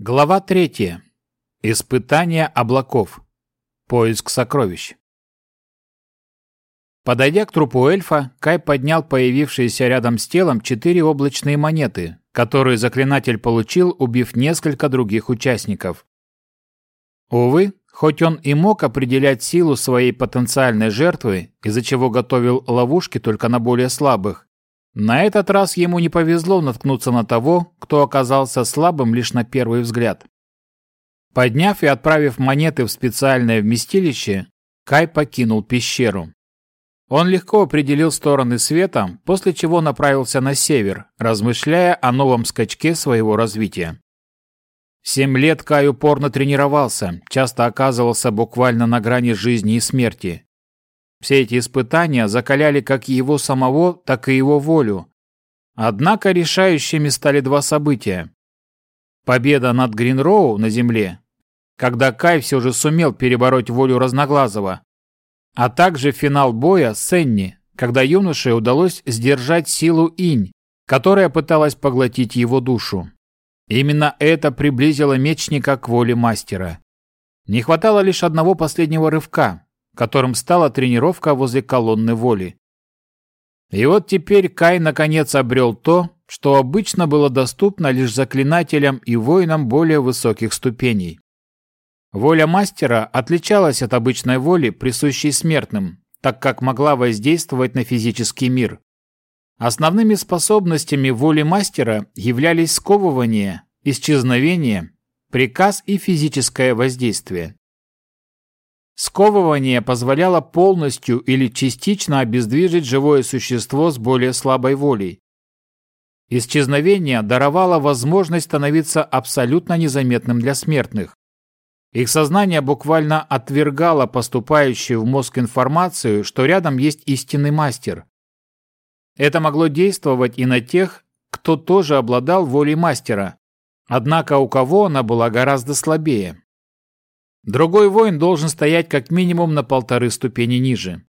Глава 3. Испытание облаков. Поиск сокровищ. Подойдя к трупу эльфа, Кай поднял появившиеся рядом с телом четыре облачные монеты, которые заклинатель получил, убив несколько других участников. Увы, хоть он и мог определять силу своей потенциальной жертвы, из-за чего готовил ловушки только на более слабых, на этот раз ему не повезло наткнуться на того, кто оказался слабым лишь на первый взгляд. Подняв и отправив монеты в специальное вместилище, Кай покинул пещеру. Он легко определил стороны света, после чего направился на север, размышляя о новом скачке своего развития. Семь лет Кай упорно тренировался, часто оказывался буквально на грани жизни и смерти. Все эти испытания закаляли как его самого, так и его волю. Однако решающими стали два события. Победа над Гринроу на земле, когда Кай все же сумел перебороть волю Разноглазого, а также финал боя с Энни, когда юноше удалось сдержать силу инь, которая пыталась поглотить его душу. Именно это приблизило мечника к воле мастера. Не хватало лишь одного последнего рывка, которым стала тренировка возле колонны воли. И вот теперь Кай наконец обрел то, что обычно было доступно лишь заклинателям и воинам более высоких ступеней. Воля мастера отличалась от обычной воли, присущей смертным, так как могла воздействовать на физический мир. Основными способностями воли мастера являлись сковывание, исчезновение, приказ и физическое воздействие. Сковывание позволяло полностью или частично обездвижить живое существо с более слабой волей. Исчезновение даровало возможность становиться абсолютно незаметным для смертных. Их сознание буквально отвергало поступающую в мозг информацию, что рядом есть истинный мастер. Это могло действовать и на тех, кто тоже обладал волей мастера, однако у кого она была гораздо слабее. Другой воин должен стоять как минимум на полторы ступени ниже.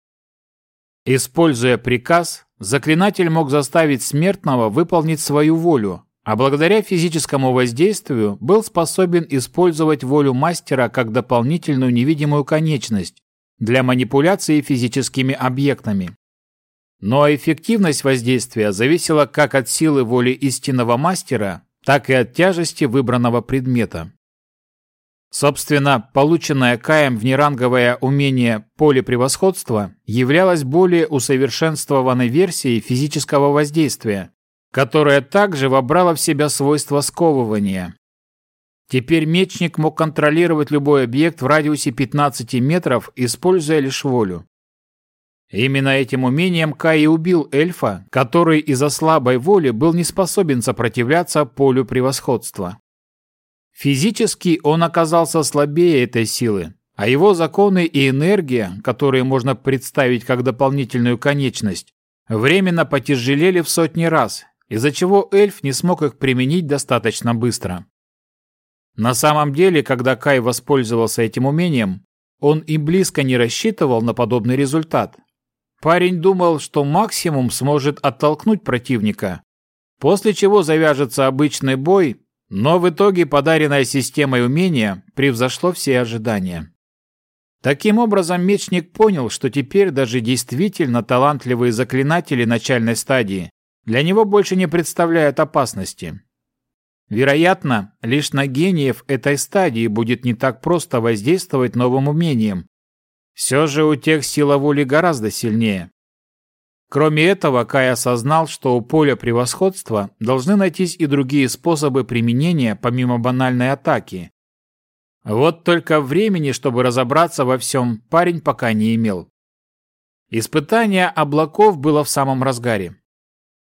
Используя приказ, заклинатель мог заставить смертного выполнить свою волю, а благодаря физическому воздействию был способен использовать волю мастера как дополнительную невидимую конечность для манипуляции физическими объектами. Но эффективность воздействия зависела как от силы воли истинного мастера, так и от тяжести выбранного предмета. Собственно, полученное Каем внеранговое умение «Поле превосходства» являлось более усовершенствованной версией физического воздействия, которая также вобрала в себя свойства сковывания. Теперь мечник мог контролировать любой объект в радиусе 15 метров, используя лишь волю. Именно этим умением Кай и убил эльфа, который из-за слабой воли был не способен сопротивляться полю превосходства. Физически он оказался слабее этой силы, а его законы и энергия, которые можно представить как дополнительную конечность, временно потяжелели в сотни раз, из-за чего эльф не смог их применить достаточно быстро. На самом деле, когда Кай воспользовался этим умением, он и близко не рассчитывал на подобный результат. Парень думал, что максимум сможет оттолкнуть противника, после чего завяжется обычный бой, но в итоге подаренное системой умение превзошло все ожидания. Таким образом, мечник понял, что теперь даже действительно талантливые заклинатели начальной стадии для него больше не представляют опасности. Вероятно, лишь на гениев этой стадии будет не так просто воздействовать новым умением. Все же у тех сила воли гораздо сильнее. Кроме этого, Кай осознал, что у поля превосходства должны найтись и другие способы применения, помимо банальной атаки. Вот только времени, чтобы разобраться во всем, парень пока не имел. Испытание облаков было в самом разгаре.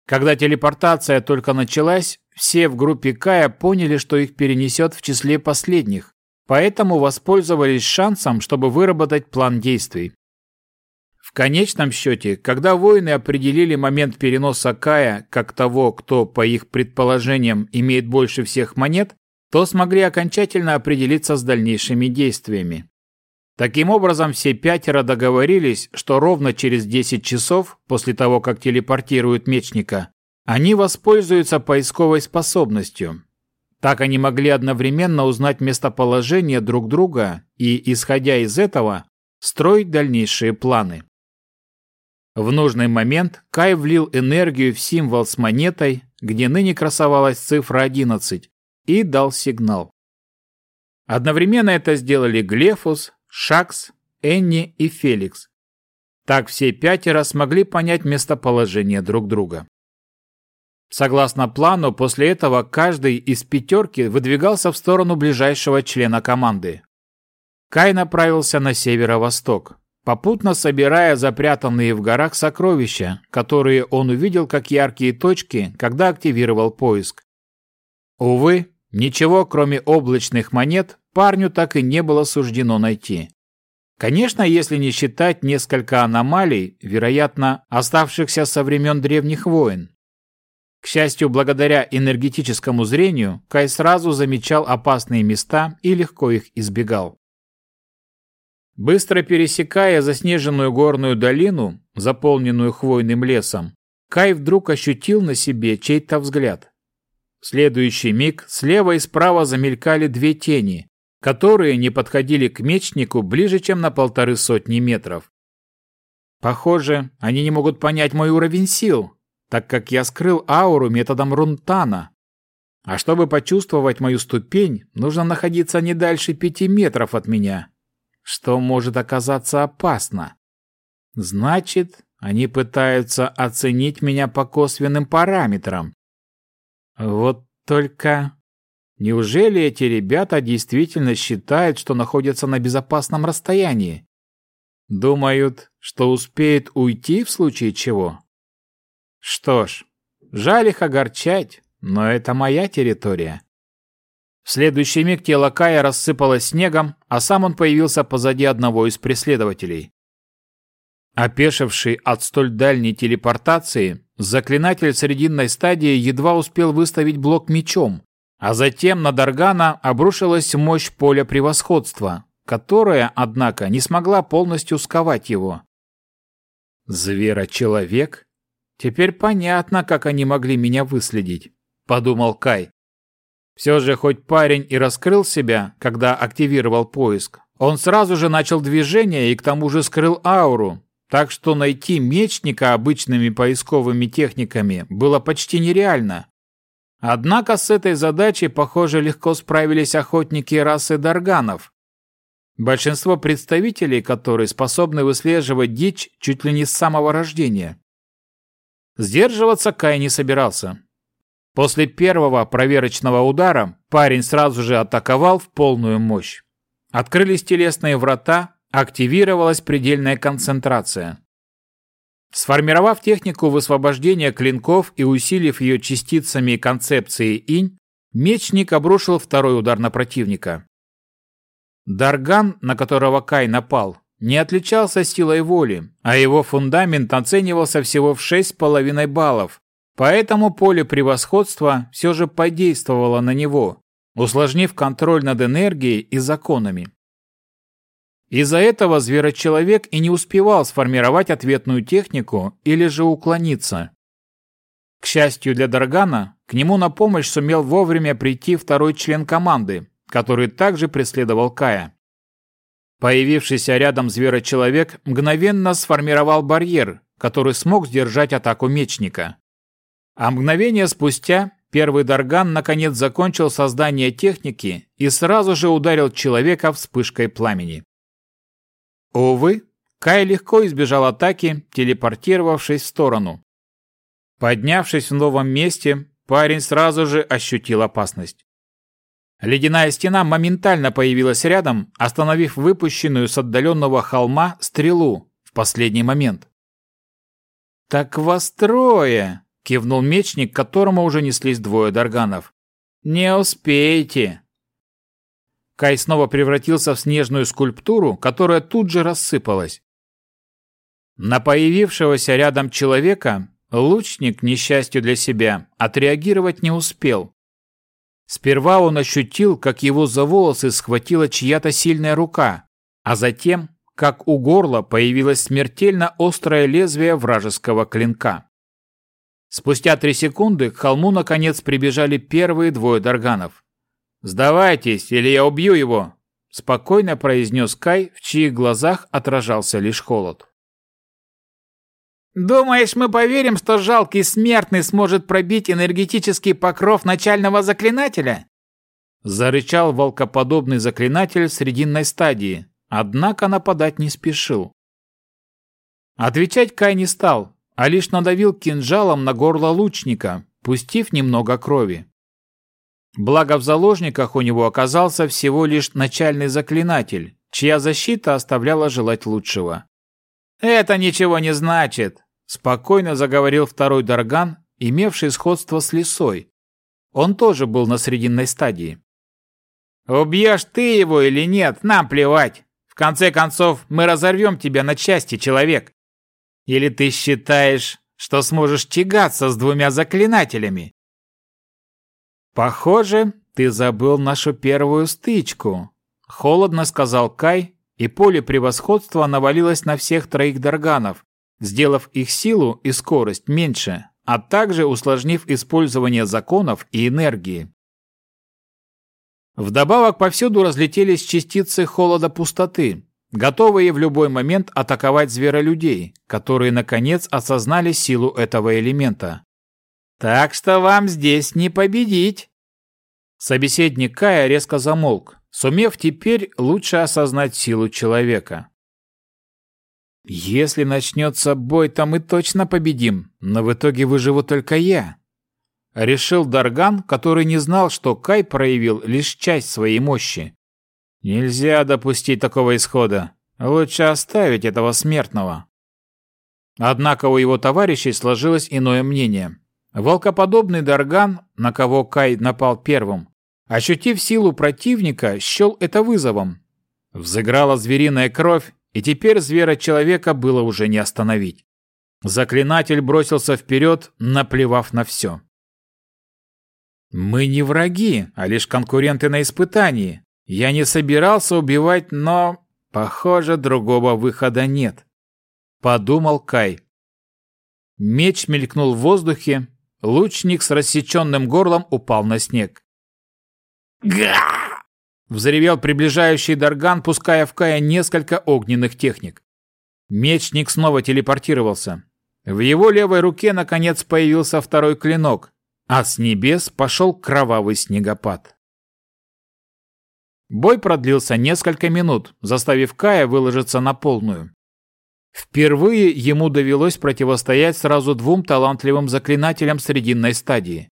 Когда телепортация только началась, все в группе Кая поняли, что их перенесет в числе последних, поэтому воспользовались шансом, чтобы выработать план действий. В конечном счете, когда воины определили момент переноса Кая как того, кто, по их предположениям, имеет больше всех монет, то смогли окончательно определиться с дальнейшими действиями. Таким образом, все пятеро договорились, что ровно через 10 часов после того, как телепортируют мечника, они воспользуются поисковой способностью. Так они могли одновременно узнать местоположение друг друга и, исходя из этого, строить дальнейшие планы. В нужный момент Кай влил энергию в символ с монетой, где ныне красовалась цифра 11, и дал сигнал. Одновременно это сделали Глефус, Шакс, Энни и Феликс. Так все пятеро смогли понять местоположение друг друга. Согласно плану, после этого каждый из пятерки выдвигался в сторону ближайшего члена команды. Кай направился на северо-восток, попутно собирая запрятанные в горах сокровища, которые он увидел как яркие точки, когда активировал поиск. Увы, ничего кроме облачных монет парню так и не было суждено найти. Конечно, если не считать несколько аномалий, вероятно, оставшихся со времен древних войн. К счастью, благодаря энергетическому зрению, Кай сразу замечал опасные места и легко их избегал. Быстро пересекая заснеженную горную долину, заполненную хвойным лесом, Кай вдруг ощутил на себе чей-то взгляд. В следующий миг слева и справа замелькали две тени, которые не подходили к мечнику ближе, чем на полторы сотни метров. Похоже, они не могут понять мой уровень сил, так как я скрыл ауру методом Рунтана. А чтобы почувствовать мою ступень, нужно находиться не дальше пяти метров от меня, что может оказаться опасно. Значит, они пытаются оценить меня по косвенным параметрам. Вот только... Неужели эти ребята действительно считают, что находятся на безопасном расстоянии? Думают, что успеют уйти в случае чего? Что ж, жаль их огорчать, но это моя территория. В следующий миг тело Кая рассыпалось снегом, а сам он появился позади одного из преследователей. Опешивший от столь дальней телепортации, заклинатель срединной стадии едва успел выставить блок мечом, а затем на Даргана обрушилась мощь поля превосходства, которая, однако, не смогла полностью сковать его. Зверочеловек Теперь понятно, как они могли меня выследить, подумал Кай. Все же хоть парень и раскрыл себя, когда активировал поиск, он сразу же начал движение и к тому же скрыл ауру, так что найти мечника обычными поисковыми техниками было почти нереально. Однако с этой задачей, похоже, легко справились охотники расы Дарганов. Большинство представителей, которые способны выслеживать дичь чуть ли не с самого рождения. Сдерживаться Кай не собирался. После первого проверочного удара парень сразу же атаковал в полную мощь. Открылись телесные врата, активировалась предельная концентрация. Сформировав технику высвобождения клинков и усилив ее частицами концепции инь, мечник обрушил второй удар на противника. Дарган, на которого Кай напал, не отличался силой воли, а его фундамент оценивался всего в 6,5 баллов, поэтому поле превосходства все же подействовало на него, усложнив контроль над энергией и законами. Из-за этого зверочеловек и не успевал сформировать ответную технику или же уклониться. К счастью для Даргана, к нему на помощь сумел вовремя прийти второй член команды, который также преследовал Кая. Появившийся рядом зверочеловек мгновенно сформировал барьер, который смог сдержать атаку мечника. А мгновение спустя первый Дарган наконец закончил создание техники и сразу же ударил человека вспышкой пламени. Увы, Кай легко избежал атаки, телепортировавшись в сторону. Поднявшись в новом месте, парень сразу же ощутил опасность. Ледяная стена моментально появилась рядом, остановив выпущенную с отдаленного холма стрелу в последний момент. «Так вас трое!» — кивнул мечник, которому уже неслись двое дарганов. «Не успеете!» Кай снова превратился в снежную скульптуру, которая тут же рассыпалась. На появившегося рядом человека лучник, несчастью для себя, отреагировать не успел. Сперва он ощутил, как его за волосы схватила чья-то сильная рука, а затем, как у горла появилось смертельно острое лезвие вражеского клинка. Спустя три секунды к холму наконец прибежали первые двое дарганов. «Сдавайтесь, или я убью его!» – спокойно произнес Кай, в чьих глазах отражался лишь холод. «Думаешь, мы поверим, что жалкий смертный сможет пробить энергетический покров начального заклинателя?» Зарычал волкоподобный заклинатель срединной стадии, однако нападать не спешил. Отвечать Кай не стал, а лишь надавил кинжалом на горло лучника, пустив немного крови. Благо в заложниках у него оказался всего лишь начальный заклинатель, чья защита оставляла желать лучшего. «Это ничего не значит», – спокойно заговорил второй Дарган, имевший сходство с лисой. Он тоже был на срединной стадии. «Убьешь ты его или нет, нам плевать. В конце концов, мы разорвем тебя на части, человек. Или ты считаешь, что сможешь тягаться с двумя заклинателями?» «Похоже, ты забыл нашу первую стычку», — холодно сказал Кай, и поле превосходства навалилось на всех троих дарганов, сделав их силу и скорость меньше, а также усложнив использование законов и энергии. Вдобавок повсюду разлетелись частицы холода пустоты, готовые в любой момент атаковать зверолюдей, которые наконец осознали силу этого элемента. Так что вам здесь не победить. Собеседник Кая резко замолк, сумев теперь лучше осознать силу человека. Если начнется бой, то мы точно победим, но в итоге выживу только я. Решил Дарган, который не знал, что Кай проявил лишь часть своей мощи. Нельзя допустить такого исхода. Лучше оставить этого смертного. Однако у его товарищей сложилось иное мнение. Волкоподобный Дарган, на кого Кай напал первым, ощутив силу противника, счел это вызовом. Взыграла звериная кровь, и теперь звера-человека было уже не остановить. Заклинатель бросился вперед, наплевав на все. «Мы не враги, а лишь конкуренты на испытании. Я не собирался убивать, но, похоже, другого выхода нет», — подумал Кай. Меч мелькнул в воздухе, Лучник с рассеченным горлом упал на снег. «Га!» — взревел приближающий Дарган, пуская в Кая несколько огненных техник. Мечник снова телепортировался. В его левой руке, наконец, появился второй клинок, а с небес пошел кровавый снегопад. Бой продлился несколько минут, заставив Кая выложиться на полную. Впервые ему довелось противостоять сразу двум талантливым заклинателям срединной стадии.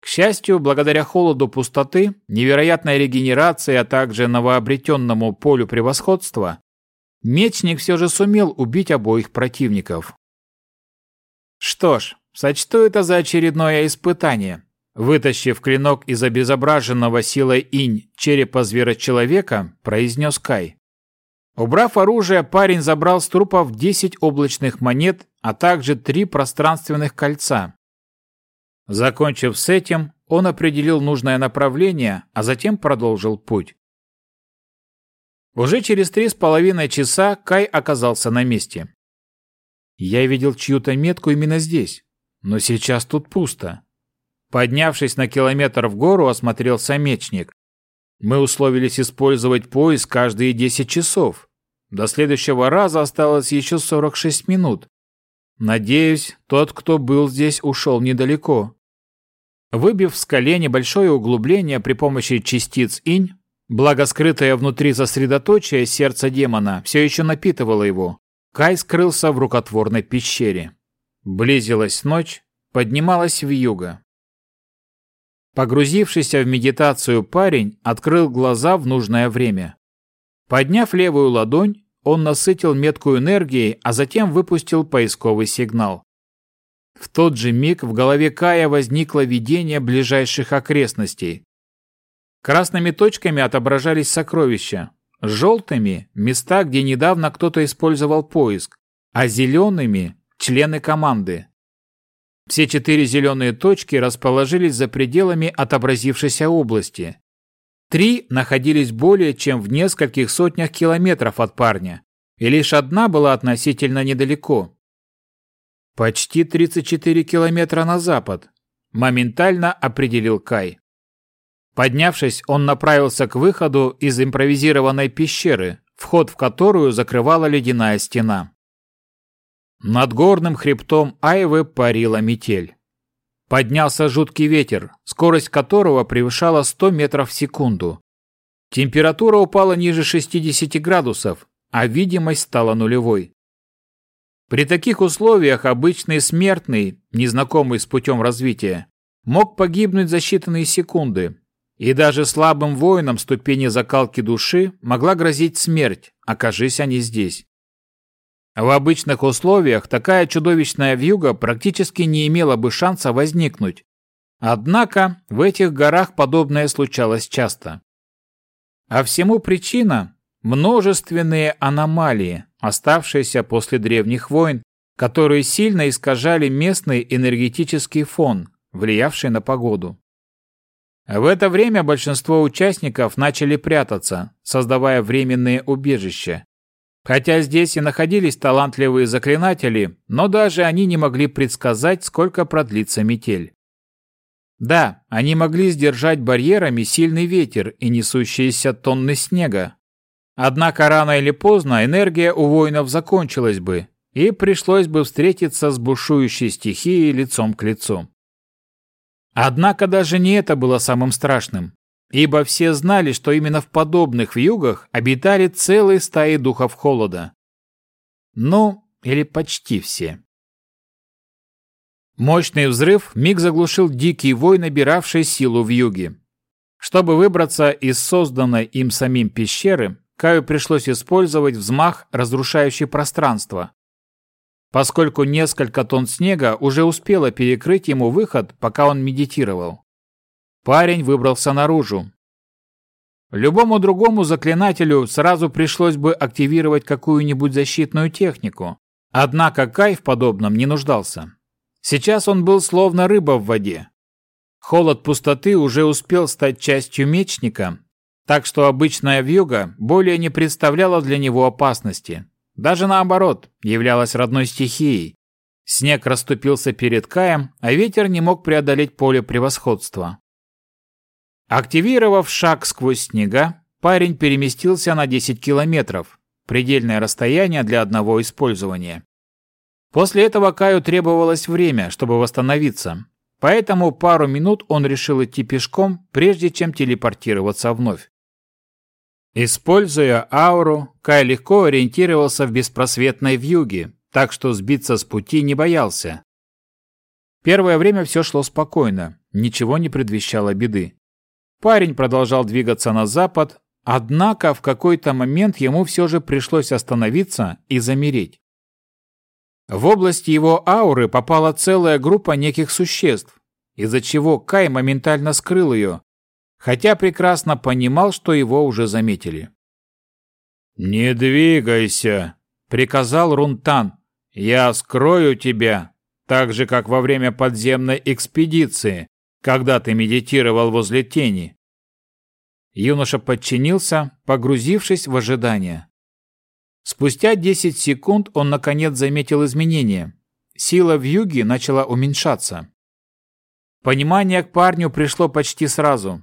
К счастью, благодаря холоду пустоты, невероятной регенерации, а также новообретенному полю превосходства, мечник все же сумел убить обоих противников. Что ж, сочту это за очередное испытание. Вытащив клинок из обезображенного силой инь черепа зверочеловека, произнес Кай. Убрав оружие, парень забрал с трупов 10 облачных монет, а также три пространственных кольца. Закончив с этим, он определил нужное направление, а затем продолжил путь. Уже через три с половиной часа Кай оказался на месте. Я видел чью-то метку именно здесь, но сейчас тут пусто. Поднявшись на километр в гору, осмотрелся мечник. Мы условились использовать поиск каждые 10 часов. До следующего раза осталось еще 46 минут. Надеюсь, тот, кто был здесь, ушел недалеко. Выбив в скале небольшое углубление при помощи частиц инь, благо скрытое внутри сосредоточие сердца демона все еще напитывало его, Кай скрылся в рукотворной пещере. Близилась ночь, поднималась вьюга. Погрузившийся в медитацию парень открыл глаза в нужное время. Подняв левую ладонь, он насытил метку энергией, а затем выпустил поисковый сигнал. В тот же миг в голове Кая возникло видение ближайших окрестностей. Красными точками отображались сокровища, желтыми – места, где недавно кто-то использовал поиск, а зелеными – члены команды. Все четыре зеленые точки расположились за пределами отобразившейся области. Три находились более чем в нескольких сотнях километров от парня, и лишь одна была относительно недалеко. Почти 34 километра на запад, моментально определил Кай. Поднявшись, он направился к выходу из импровизированной пещеры, вход в которую закрывала ледяная стена. Над горным хребтом Айвы парила метель. Поднялся жуткий ветер, скорость которого превышала 100 метров в секунду. Температура упала ниже 60 градусов, а видимость стала нулевой. При таких условиях обычный смертный, незнакомый с путем развития, мог погибнуть за считанные секунды, и даже слабым воинам ступени закалки души могла грозить смерть, окажись они здесь. В обычных условиях такая чудовищная вьюга практически не имела бы шанса возникнуть. Однако в этих горах подобное случалось часто. А всему причина – множественные аномалии, оставшиеся после древних войн, которые сильно искажали местный энергетический фон, влиявший на погоду. В это время большинство участников начали прятаться, создавая временные убежища. Хотя здесь и находились талантливые заклинатели, но даже они не могли предсказать, сколько продлится метель. Да, они могли сдержать барьерами сильный ветер и несущиеся тонны снега. Однако рано или поздно энергия у воинов закончилась бы, и пришлось бы встретиться с бушующей стихией лицом к лицу. Однако даже не это было самым страшным, ибо все знали, что именно в подобных вьюгах обитали целые стаи духов холода. Ну, или почти все. Мощный взрыв миг заглушил дикий вой, набиравший силу в юге. Чтобы выбраться из созданной им самим пещеры, Каю пришлось использовать взмах, разрушающий пространство, поскольку несколько тонн снега уже успело перекрыть ему выход, пока он медитировал. Парень выбрался наружу. Любому другому заклинателю сразу пришлось бы активировать какую-нибудь защитную технику, однако Кай в подобном не нуждался. Сейчас он был словно рыба в воде. Холод пустоты уже успел стать частью мечника, так что обычная вьюга более не представляла для него опасности. Даже наоборот, являлась родной стихией. Снег расступился перед Каем, а ветер не мог преодолеть поле превосходства. Активировав шаг сквозь снега, парень переместился на 10 километров, предельное расстояние для одного использования. После этого Каю требовалось время, чтобы восстановиться, поэтому пару минут он решил идти пешком, прежде чем телепортироваться вновь. Используя ауру, Кай легко ориентировался в беспросветной вьюге, так что сбиться с пути не боялся. Первое время все шло спокойно, ничего не предвещало беды. Парень продолжал двигаться на запад, однако в какой-то момент ему все же пришлось остановиться и замереть. В область его ауры попала целая группа неких существ, из-за чего Кай моментально скрыл ее, хотя прекрасно понимал, что его уже заметили. «Не двигайся!» — приказал Рунтан. «Я скрою тебя, так же, как во время подземной экспедиции, когда ты медитировал возле тени». Юноша подчинился, погрузившись в ожидание. Спустя 10 секунд он наконец заметил изменения. Сила в юге начала уменьшаться. Понимание к парню пришло почти сразу.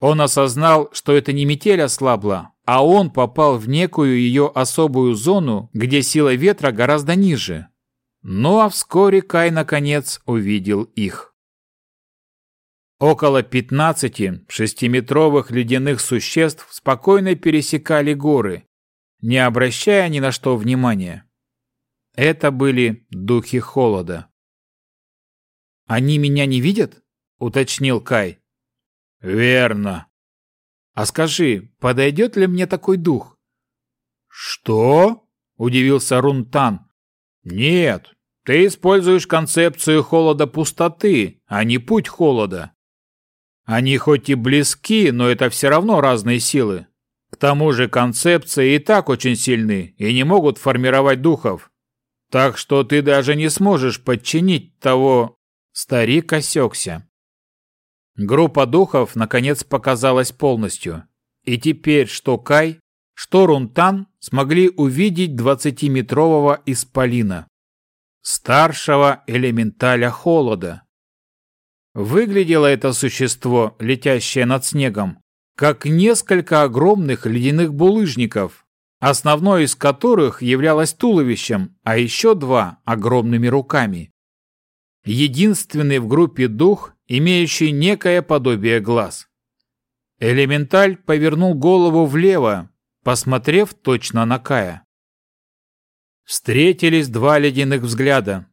Он осознал, что это не метель ослабла, а он попал в некую ее особую зону, где сила ветра гораздо ниже. Ну а вскоре Кай наконец увидел их. Около 15 шестиметровых ледяных существ спокойно пересекали горы, не обращая ни на что внимания. Это были духи холода. «Они меня не видят?» — уточнил Кай. Верно. А скажи, подойдет ли мне такой дух? Что? Удивился Рунтан. Нет, ты используешь концепцию холода пустоты, а не путь холода. Они хоть и близки, но это все равно разные силы. К тому же концепции и так очень сильны и не могут формировать духов. Так что ты даже не сможешь подчинить того... Старик осекся. Группа духов наконец показалась полностью. И теперь что Кай, что Рунтан смогли увидеть двадцатиметрового исполина. Старшего элементаля холода. Выглядело это существо, летящее над снегом, как несколько огромных ледяных булыжников, основной из которых являлось туловищем, а еще два – огромными руками. Единственный в группе дух, имеющий некое подобие глаз. Элементаль повернул голову влево, посмотрев точно на Кая. Встретились два ледяных взгляда.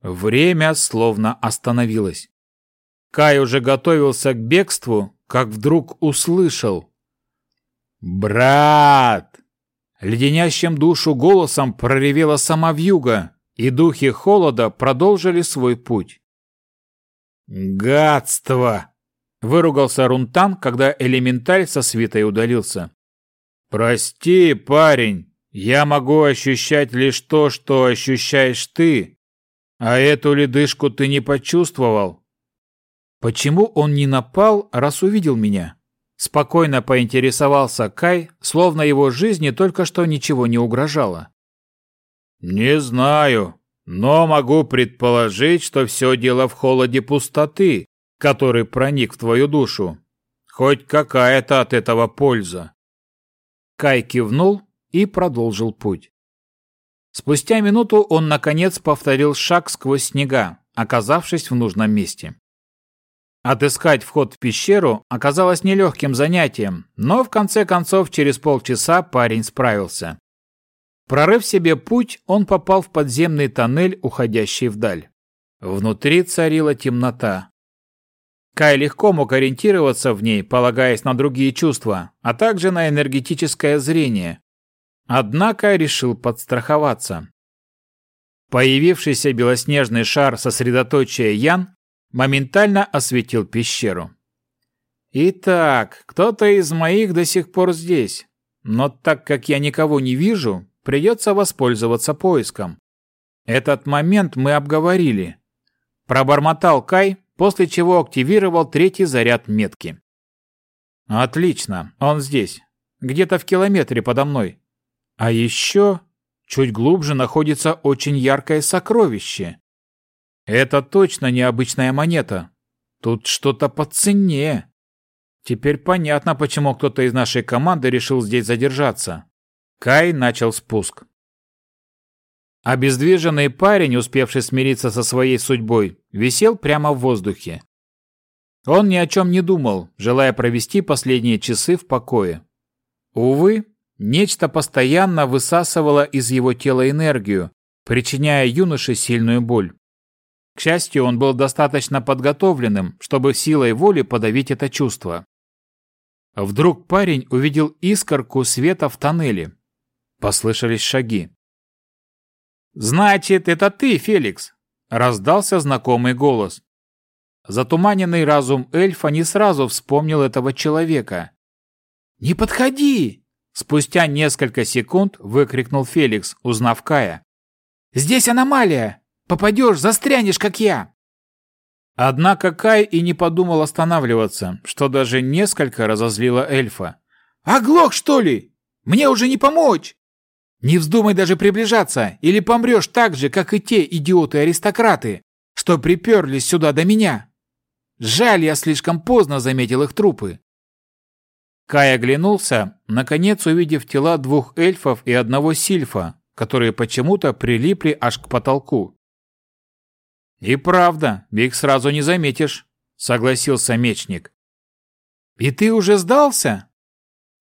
Время словно остановилось. Кай уже готовился к бегству, как вдруг услышал. «Брат!» Леденящим душу голосом проревела сама вьюга, и духи холода продолжили свой путь. «Гадство!» – выругался Рунтан, когда элементаль со свитой удалился. «Прости, парень, я могу ощущать лишь то, что ощущаешь ты, а эту ледышку ты не почувствовал». Почему он не напал, раз увидел меня? Спокойно поинтересовался Кай, словно его жизни только что ничего не угрожало. «Не знаю, но могу предположить, что все дело в холоде пустоты, который проник в твою душу. Хоть какая-то от этого польза». Кай кивнул и продолжил путь. Спустя минуту он, наконец, повторил шаг сквозь снега, оказавшись в нужном месте. Отыскать вход в пещеру оказалось нелегким занятием, но в конце концов через полчаса парень справился. Прорыв себе путь, он попал в подземный тоннель, уходящий вдаль. Внутри царила темнота. Кай легко мог ориентироваться в ней, полагаясь на другие чувства, а также на энергетическое зрение. Однако решил подстраховаться. Появившийся белоснежный шар сосредоточия Ян моментально осветил пещеру. Итак, кто-то из моих до сих пор здесь. Но так как я никого не вижу, придется воспользоваться поиском. Этот момент мы обговорили. Пробормотал Кай, после чего активировал третий заряд метки. Отлично, он здесь. Где-то в километре подо мной. А еще чуть глубже находится очень яркое сокровище. Это точно необычная монета. Тут что-то по цене. Теперь понятно, почему кто-то из нашей команды решил здесь задержаться. Кай начал спуск. Обездвиженный парень, успевший смириться со своей судьбой, висел прямо в воздухе. Он ни о чем не думал, желая провести последние часы в покое. Увы, нечто постоянно высасывало из его тела энергию, причиняя юноше сильную боль. К счастью, он был достаточно подготовленным, чтобы силой воли подавить это чувство. Вдруг парень увидел искорку света в тоннеле. Послышались шаги. «Значит, это ты, Феликс!» – раздался знакомый голос. Затуманенный разум эльфа не сразу вспомнил этого человека. «Не подходи!» – спустя несколько секунд выкрикнул Феликс, узнав Кая. «Здесь аномалия! Попадешь, застрянешь, как я!» Однако Кай и не подумал останавливаться, что даже несколько разозлило эльфа. «Оглох, что ли? Мне уже не помочь!» «Не вздумай даже приближаться, или помрешь так же, как и те идиоты-аристократы, что приперлись сюда до меня!» Жаль, я слишком поздно заметил их трупы. Кай оглянулся, наконец увидев тела двух эльфов и одного сильфа, которые почему-то прилипли аж к потолку. «И правда, их сразу не заметишь», — согласился мечник. «И ты уже сдался?»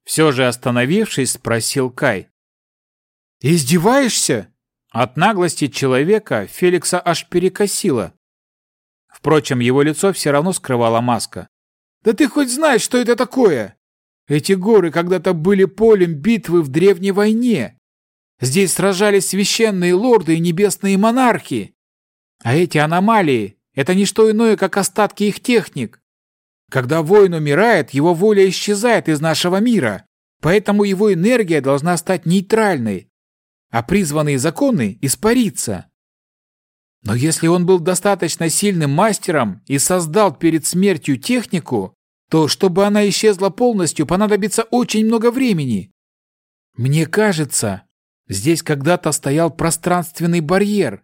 Все же остановившись, спросил Кай. «Издеваешься?» От наглости человека Феликса аж перекосило. Впрочем, его лицо все равно скрывала маска. «Да ты хоть знаешь, что это такое? Эти горы когда-то были полем битвы в древней войне. Здесь сражались священные лорды и небесные монархи. А эти аномалии – это не что иное, как остатки их техник. Когда воин умирает, его воля исчезает из нашего мира, поэтому его энергия должна стать нейтральной, а призванные законы – испариться. Но если он был достаточно сильным мастером и создал перед смертью технику, то чтобы она исчезла полностью, понадобится очень много времени. Мне кажется, здесь когда-то стоял пространственный барьер,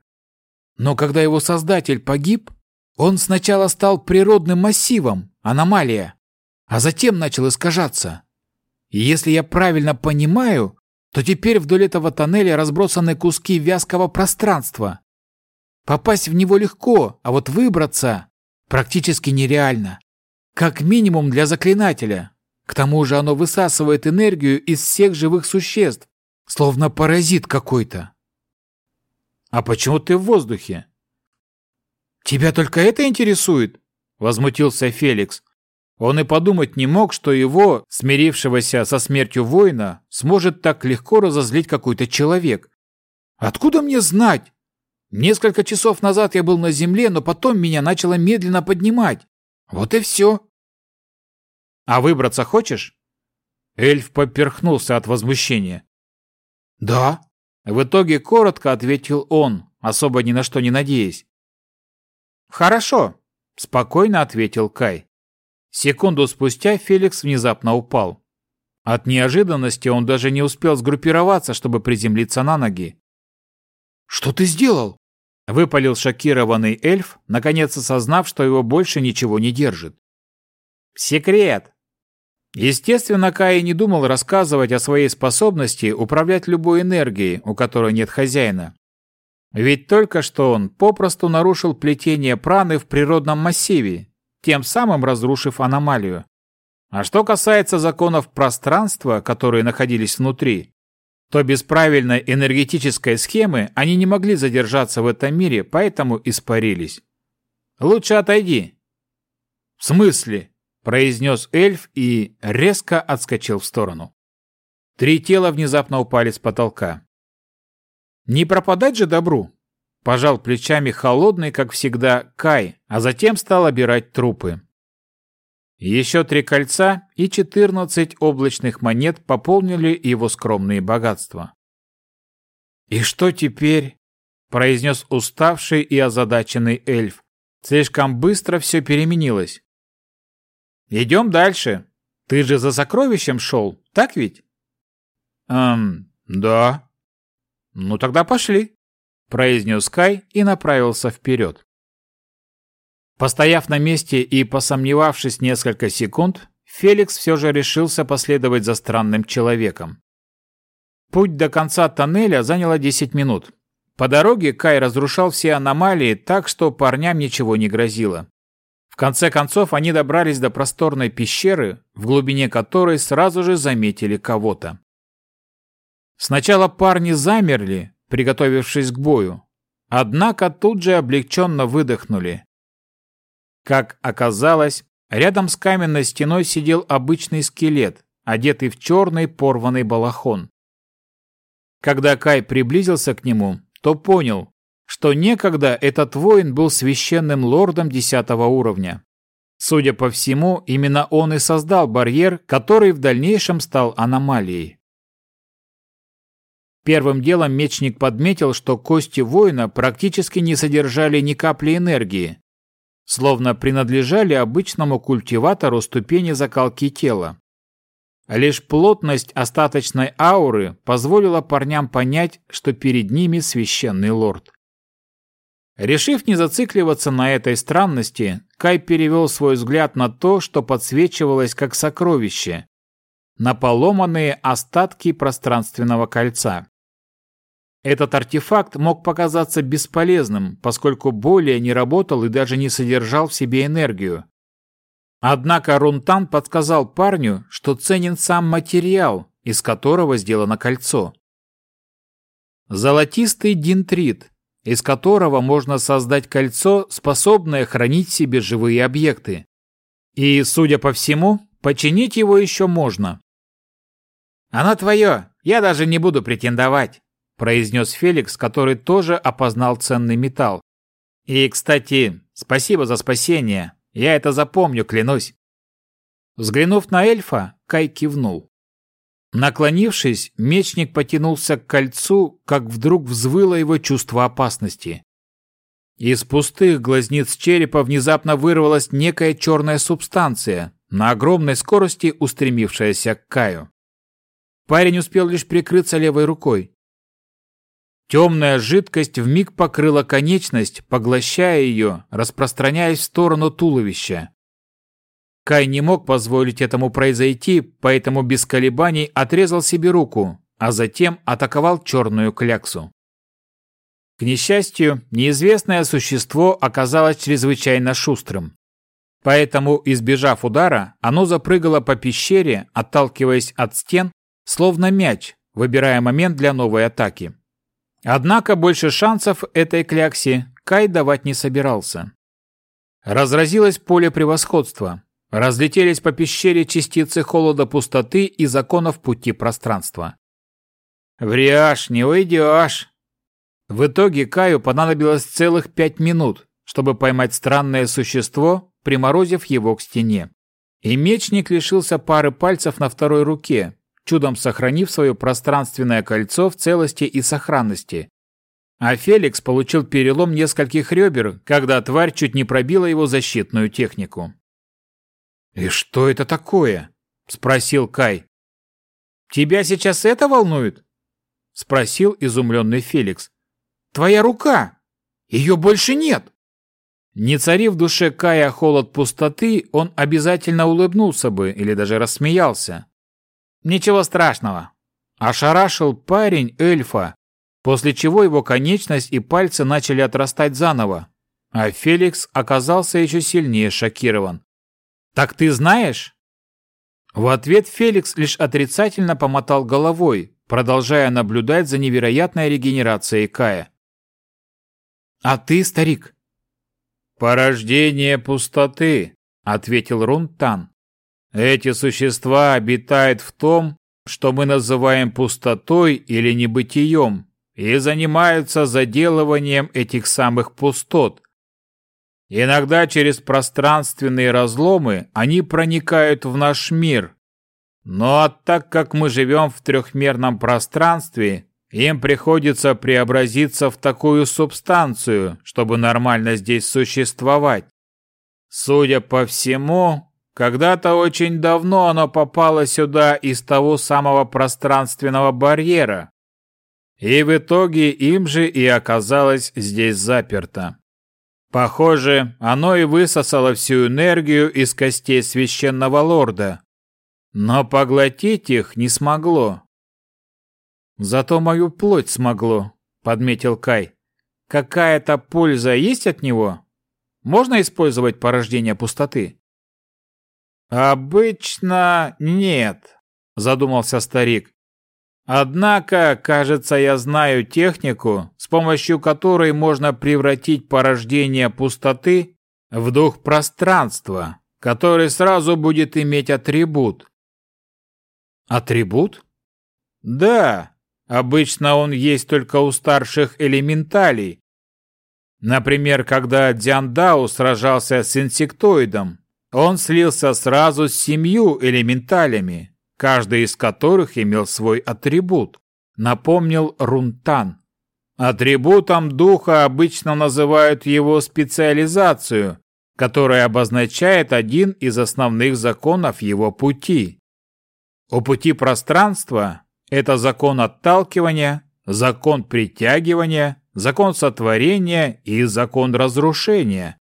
но когда его создатель погиб, Он сначала стал природным массивом, аномалия, а затем начал искажаться. И если я правильно понимаю, то теперь вдоль этого тоннеля разбросаны куски вязкого пространства. Попасть в него легко, а вот выбраться практически нереально. Как минимум для заклинателя. К тому же оно высасывает энергию из всех живых существ, словно паразит какой-то. А почему ты в воздухе? Тебя только это интересует? Возмутился Феликс. Он и подумать не мог, что его, смирившегося со смертью воина, сможет так легко разозлить какой-то человек. Откуда мне знать? Несколько часов назад я был на земле, но потом меня начало медленно поднимать. Вот и все. А выбраться хочешь? Эльф поперхнулся от возмущения. Да. В итоге коротко ответил он, особо ни на что не надеясь. Хорошо, спокойно ответил Кай. Секунду спустя Феликс внезапно упал. От неожиданности он даже не успел сгруппироваться, чтобы приземлиться на ноги. «Что ты сделал?» – выпалил шокированный эльф, наконец осознав, что его больше ничего не держит. «Секрет!» Естественно, Кай не думал рассказывать о своей способности управлять любой энергией, у которой нет хозяина. Ведь только что он попросту нарушил плетение праны в природном массиве, тем самым разрушив аномалию. А что касается законов пространства, которые находились внутри, то без правильной энергетической схемы они не могли задержаться в этом мире, поэтому испарились. Лучше отойди. В смысле? Произнес эльф и резко отскочил в сторону. Три тела внезапно упали с потолка. Не пропадать же добру, пожал плечами холодный, как всегда, Кай, а затем стал обирать трупы. Еще три кольца и четырнадцать облачных монет пополнили его скромные богатства. «И что теперь?» – произнес уставший и озадаченный эльф. Слишком быстро все переменилось. «Идем дальше. Ты же за сокровищем шел, так ведь?» «Эм, да». «Ну тогда пошли», – произнес Кай и направился вперед. Постояв на месте и посомневавшись несколько секунд, Феликс все же решился последовать за странным человеком. Путь до конца тоннеля заняло 10 минут. По дороге Кай разрушал все аномалии так, что парням ничего не грозило. Конце концов они добрались до просторной пещеры, в глубине которой сразу же заметили кого-то. Сначала парни замерли, приготовившись к бою, однако тут же облегченно выдохнули. Как оказалось, рядом с каменной стеной сидел обычный скелет, одетый в черный порванный балахон. Когда Кай приблизился к нему, то понял, что некогда этот воин был священным лордом десятого уровня. Судя по всему, именно он и создал барьер, который в дальнейшем стал аномалией. Первым делом мечник подметил, что кости воина практически не содержали ни капли энергии, словно принадлежали обычному культиватору ступени закалки тела. Лишь плотность остаточной ауры позволила парням понять, что перед ними священный лорд. Решив не зацикливаться на этой странности, Кай перевел свой взгляд на то, что подсвечивалось как сокровище, на поломанные остатки пространственного кольца. Этот артефакт мог показаться бесполезным, поскольку более не работал и даже не содержал в себе энергию. Однако Рунтан подсказал парню, что ценен сам материал, из которого сделано кольцо. Золотистый дентрит, из которого можно создать кольцо, способное хранить в себе живые объекты. И, судя по всему, починить его еще можно. «Оно твое, я даже не буду претендовать», произнес Феликс, который тоже опознал ценный металл. И, кстати, спасибо за спасение. Я это запомню, клянусь. Взглянув на эльфа, Кай кивнул. Наклонившись, мечник потянулся к кольцу, как вдруг взвыло его чувство опасности. Из пустых глазниц черепа внезапно вырвалась некая черная субстанция, на огромной скорости устремившаяся к Каю. Парень успел лишь прикрыться левой рукой. Темная жидкость вмиг покрыла конечность, поглощая ее, распространяясь в сторону туловища. Кай не мог позволить этому произойти, поэтому без колебаний отрезал себе руку, а затем атаковал черную кляксу. К несчастью, неизвестное существо оказалось чрезвычайно шустрым. Поэтому, избежав удара, оно запрыгало по пещере, отталкиваясь от стен, словно мяч, выбирая момент для новой атаки. Однако больше шансов этой кляксе Кай давать не собирался. Разразилось поле превосходства. Разлетелись по пещере частицы холода пустоты и законов пути пространства. «Вряж, не уйдешь!» В итоге Каю понадобилось целых пять минут, чтобы поймать странное существо, приморозив его к стене. И мечник лишился пары пальцев на второй руке, чудом сохранив свое пространственное кольцо в целости и сохранности. А Феликс получил перелом нескольких ребер, когда тварь чуть не пробила его защитную технику. «И что это такое?» – спросил Кай. «Тебя сейчас это волнует?» – спросил изумленный Феликс. «Твоя рука! Ее больше нет!» Не царив в душе Кая холод пустоты, он обязательно улыбнулся бы или даже рассмеялся. Ничего страшного. Ошарашил парень эльфа, после чего его конечность и пальцы начали отрастать заново, а Феликс оказался еще сильнее шокирован. «Так ты знаешь?» В ответ Феликс лишь отрицательно помотал головой, продолжая наблюдать за невероятной регенерацией Кая. «А ты, старик?» «Порождение пустоты», — ответил Рунтан. Эти существа обитают в том, что мы называем пустотой или небытием, и занимаются заделыванием этих самых пустот. Иногда через пространственные разломы они проникают в наш мир. Но так как мы живем в трехмерном пространстве, им приходится преобразиться в такую субстанцию, чтобы нормально здесь существовать. Судя по всему, когда-то очень давно оно попало сюда из того самого пространственного барьера, и в итоге им же и оказалось здесь заперто. Похоже, оно и высосало всю энергию из костей священного лорда, но поглотить их не смогло. «Зато мою плоть смогло», — подметил Кай. «Какая-то польза есть от него? Можно использовать порождение пустоты?» «Обычно нет», – задумался старик. «Однако, кажется, я знаю технику, с помощью которой можно превратить порождение пустоты в дух пространства, который сразу будет иметь атрибут». «Атрибут?» «Да, обычно он есть только у старших элементалей. Например, когда Диандау сражался с инсектоидом, он слился сразу с семью элементалями, каждый из которых имел свой атрибут, напомнил Рунтан. Атрибутом духа обычно называют его специализацию, которая обозначает один из основных законов его пути. У пути пространства это закон отталкивания, закон притягивания, закон сотворения и закон разрушения,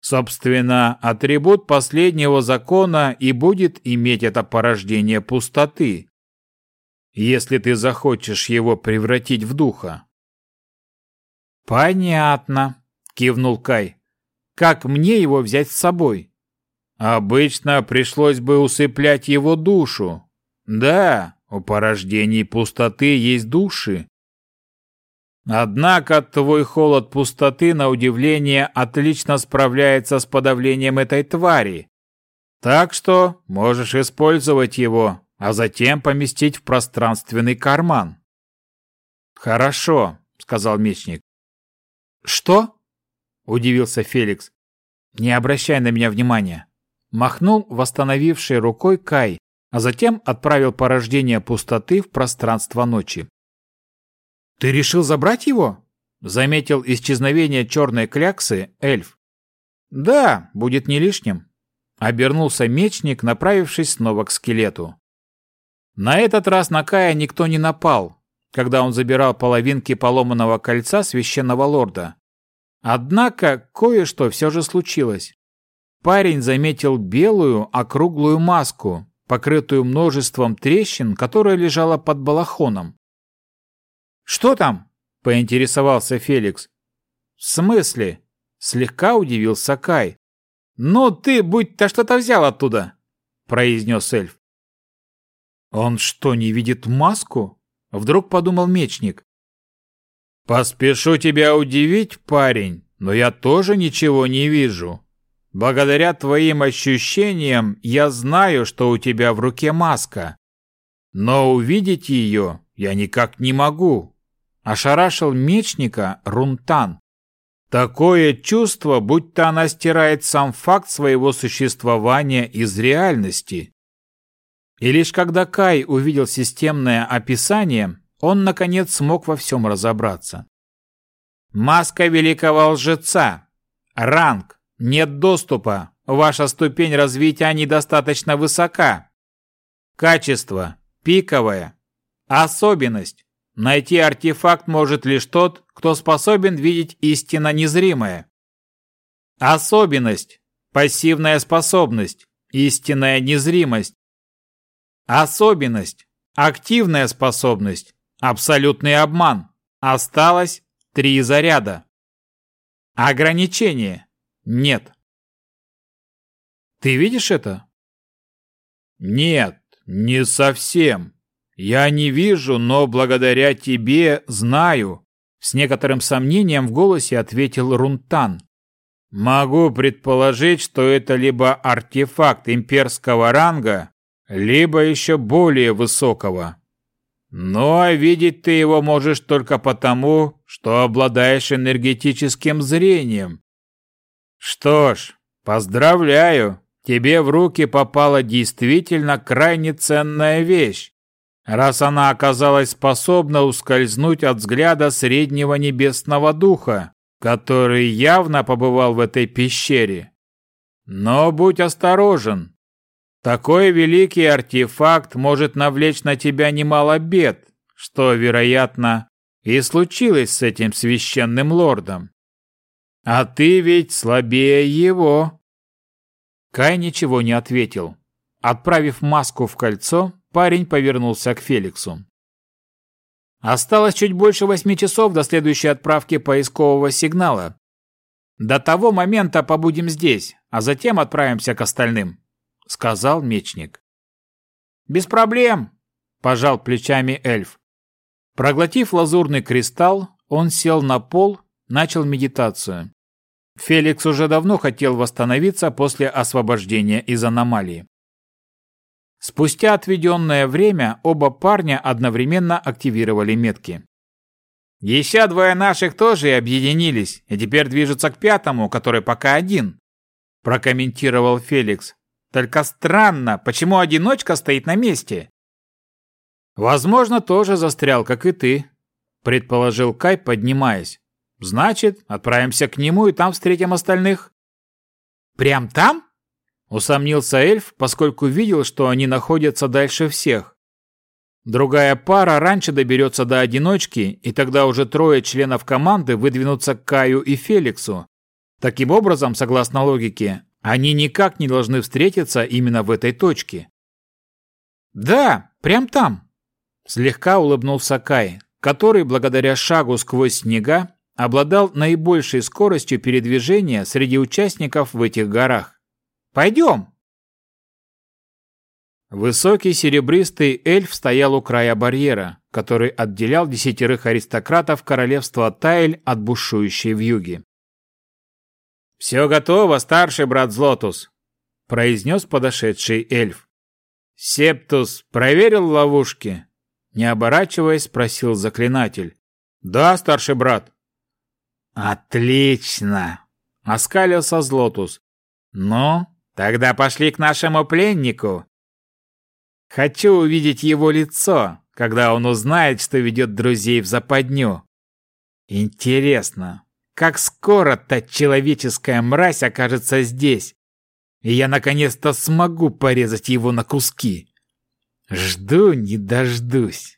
Собственно, атрибут последнего закона и будет иметь это порождение пустоты, если ты захочешь его превратить в духа. «Понятно», — кивнул Кай. «Как мне его взять с собой?» «Обычно пришлось бы усыплять его душу. Да, у порождений пустоты есть души, Однако твой холод пустоты, на удивление, отлично справляется с подавлением этой твари. Так что можешь использовать его, а затем поместить в пространственный карман. Хорошо, сказал мечник. Что? удивился Феликс. Не обращай на меня внимания. Махнул восстановивший рукой Кай, а затем отправил порождение пустоты в пространство ночи. «Ты решил забрать его?» — заметил исчезновение черной кляксы эльф. «Да, будет не лишним», — обернулся мечник, направившись снова к скелету. На этот раз на Кая никто не напал, когда он забирал половинки поломанного кольца священного лорда. Однако кое-что все же случилось. Парень заметил белую округлую маску, покрытую множеством трещин, которая лежала под балахоном. «Что там?» – поинтересовался Феликс. «В смысле?» – слегка удивился Кай. «Ну ты, будь-то что-то взял оттуда!» – произнес эльф. «Он что, не видит маску?» – вдруг подумал мечник. «Поспешу тебя удивить, парень, но я тоже ничего не вижу. Благодаря твоим ощущениям я знаю, что у тебя в руке маска. Но увидеть ее я никак не могу. Ошарашил мечника Рунтан. Такое чувство, будто она стирает сам факт своего существования из реальности. И лишь когда Кай увидел системное описание, он, наконец, смог во всем разобраться. Маска великого лжеца. Ранг нет доступа. Ваша ступень развития недостаточно высока. Качество. Пиковое. Особенность. Найти артефакт может лишь тот, кто способен видеть истинно незримое. Особенность. Пассивная способность. Истинная незримость. Особенность. Активная способность. Абсолютный обман. Осталось три заряда. Ограничение. Нет. Ты видишь это? Нет, не совсем. Я не вижу, но благодаря тебе знаю. С некоторым сомнением в голосе ответил Рунтан. Могу предположить, что это либо артефакт имперского ранга, либо еще более высокого. Но видеть ты его можешь только потому, что обладаешь энергетическим зрением, что ж, поздравляю, тебе в руки попала действительно крайне ценная вещь, раз она оказалась способна ускользнуть от взгляда среднего небесного духа, который явно побывал в этой пещере. Но будь осторожен. Такой великий артефакт может навлечь на тебя немало бед, что, вероятно, и случилось с этим священным лордом. А ты ведь слабее его. Кай ничего не ответил. Отправив маску в кольцо, парень повернулся к Феликсу. Осталось чуть больше восьми часов до следующей отправки поискового сигнала. До того момента побудем здесь, а затем отправимся к остальным, сказал мечник. Без проблем, пожал плечами эльф. Проглотив лазурный кристалл, он сел на пол, начал медитацию. Феликс уже давно хотел восстановиться после освобождения из аномалии. Спустя отведенное время оба парня одновременно активировали метки. «Еще двое наших тоже объединились, и теперь движутся к пятому, который пока один», прокомментировал Феликс. «Только странно, почему одиночка стоит на месте?» «Возможно, тоже застрял, как и ты», предположил Кай, поднимаясь. Значит, отправимся к нему и там встретим остальных. Прям там? Усомнился эльф, поскольку видел, что они находятся дальше всех. Другая пара раньше доберется до одиночки, и тогда уже трое членов команды выдвинутся к Каю и Феликсу. Таким образом, согласно логике, они никак не должны встретиться именно в этой точке. «Да, прям там», – слегка улыбнулся Кай, который, благодаря шагу сквозь снега, обладал наибольшей скоростью передвижения среди участников в этих горах. «Пойдем!» Высокий серебристый эльф стоял у края барьера, который отделял десятерых аристократов королевства Тайль от бушующей вьюги. «Все готово, старший брат Злотус», — произнес подошедший эльф. «Септус проверил ловушки?» Не оборачиваясь, спросил заклинатель. «Да, старший брат», «Отлично!» — оскалился Злотус. «Ну, тогда пошли к нашему пленнику. Хочу увидеть его лицо, когда он узнает, что ведет друзей в западню. Интересно, как скоро та человеческая мразь окажется здесь, и я наконец-то смогу порезать его на куски. Жду не дождусь».